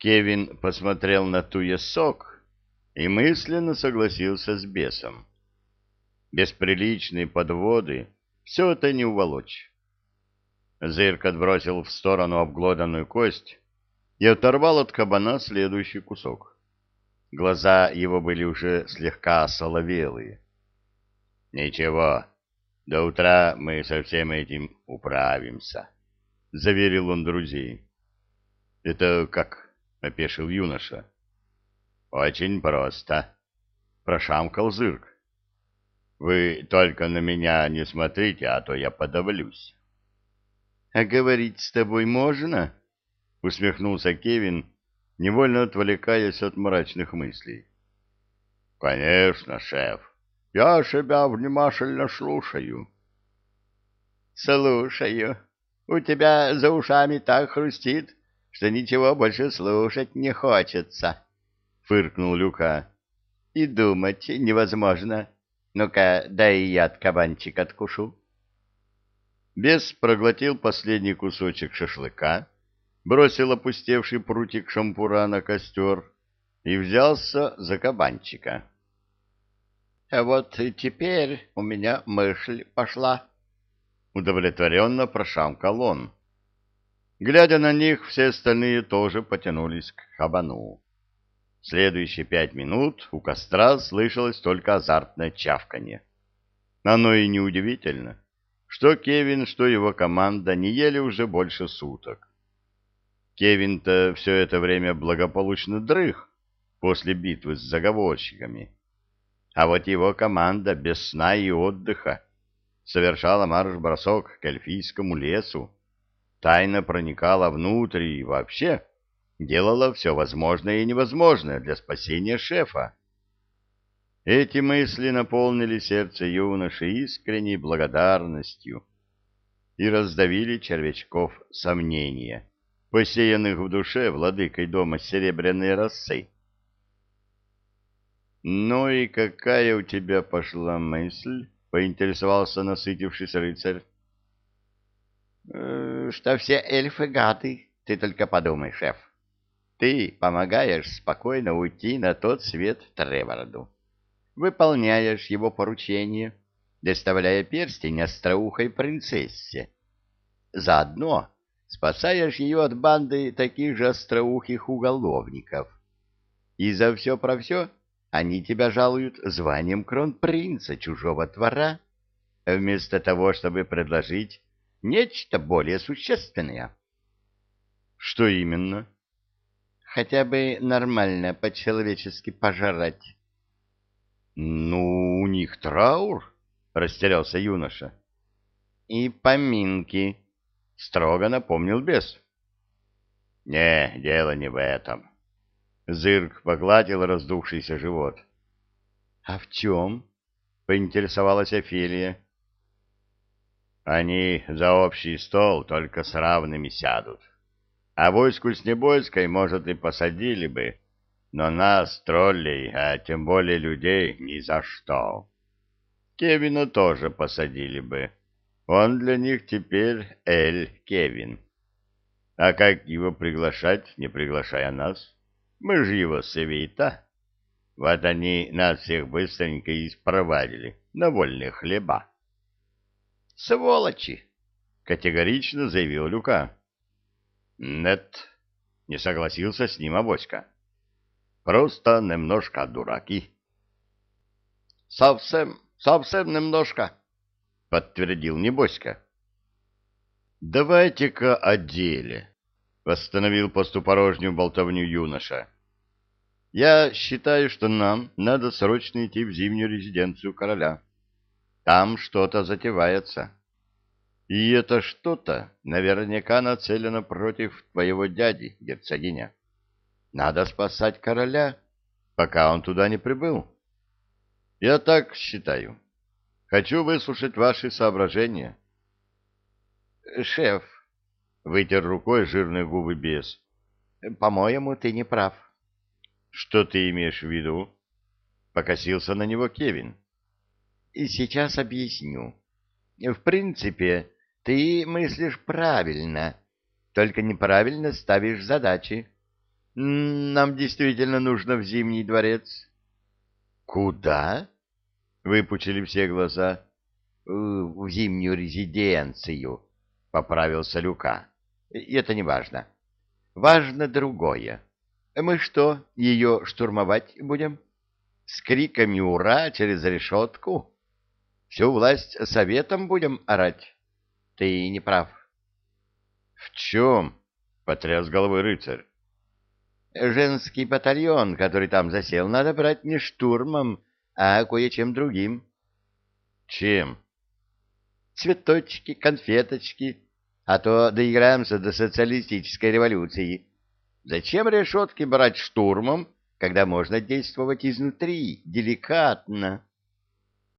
Кевин посмотрел на туесок и мысленно согласился с бесом. Без подводы все это не уволочь. Зырк отбросил в сторону обглоданную кость и оторвал от кабана следующий кусок. Глаза его были уже слегка соловелые. — Ничего, до утра мы со всем этим управимся, — заверил он друзей. — Это как? — опешил юноша. — Очень просто, — прошамкал Зырк. — Вы только на меня не смотрите, а то я подавлюсь. — А говорить с тобой можно? — усмехнулся Кевин, невольно отвлекаясь от мрачных мыслей. — Конечно, шеф. Я себя внимательно слушаю. — Слушаю. У тебя за ушами так хрустит, что ничего больше слушать не хочется, — фыркнул Люка. — И думать невозможно. Ну-ка, дай я от кабанчик откушу. Бес проглотил последний кусочек шашлыка, бросил опустевший прутик шампура на костер и взялся за кабанчика. — А вот теперь у меня мысль пошла. Удовлетворенно прошамкал он. Глядя на них, все остальные тоже потянулись к кабану. Следующие пять минут у костра слышалось только азартное чавканье. Оно и неудивительно, что Кевин, что его команда не ели уже больше суток. Кевин-то все это время благополучно дрых после битвы с заговорщиками. А вот его команда без сна и отдыха совершала марш-бросок к эльфийскому лесу, тайно проникала внутрь и вообще делала все возможное и невозможное для спасения шефа. Эти мысли наполнили сердце юноши искренней благодарностью и раздавили червячков сомнения, посеянных в душе владыкой дома серебряной росы. «Ну и какая у тебя пошла мысль?» — поинтересовался насытившийся рыцарь. Что все эльфы гады, ты только подумай, шеф. Ты помогаешь спокойно уйти на тот свет Треворду. Выполняешь его поручение, доставляя перстень остроухой принцессе. Заодно спасаешь ее от банды таких же остроухих уголовников. И за все про все они тебя жалуют званием кронпринца чужого двора, вместо того, чтобы предложить Нечто более существенное. Что именно? Хотя бы нормально по-человечески пожрать. Ну, у них траур, растерялся юноша. И поминки, строго напомнил бес. Не, дело не в этом. Зырк погладил раздувшийся живот. — А в чем? — поинтересовалась Офелия. Они за общий стол только с равными сядут. А войску с Небойской, может, и посадили бы, но нас, троллей, а тем более людей, ни за что. Кевина тоже посадили бы. Он для них теперь Эль Кевин. А как его приглашать, не приглашая нас? Мы же его свита. Вот они нас всех быстренько и на вольные хлеба. Сволочи! Категорично заявил Люка. Нет, не согласился с ним Авоська. Просто немножко дураки. Совсем, совсем немножко, подтвердил Небоська. Давайте-ка о деле, восстановил поступорожнюю болтовню юноша. Я считаю, что нам надо срочно идти в зимнюю резиденцию короля. Там что-то затевается. И это что-то наверняка нацелено против твоего дяди, герцогиня. Надо спасать короля, пока он туда не прибыл. Я так считаю. Хочу выслушать ваши соображения. Шеф, вытер рукой жирные губы бес. По-моему, ты не прав. Что ты имеешь в виду? Покосился на него Кевин. И сейчас объясню. В принципе, ты мыслишь правильно, только неправильно ставишь задачи. Нам действительно нужно в Зимний дворец. Куда? Выпучили все глаза. «Э, в Зимнюю резиденцию, поправился Люка. Это не важно. Важно другое. Мы что, ее штурмовать будем? С криками «Ура!» через решетку? Всю власть советом будем орать? Ты не прав. — В чем? — потряс головой рыцарь. — Женский батальон, который там засел, надо брать не штурмом, а кое-чем другим. — Чем? — Цветочки, конфеточки, а то доиграемся до социалистической революции. Зачем решетки брать штурмом, когда можно действовать изнутри, деликатно?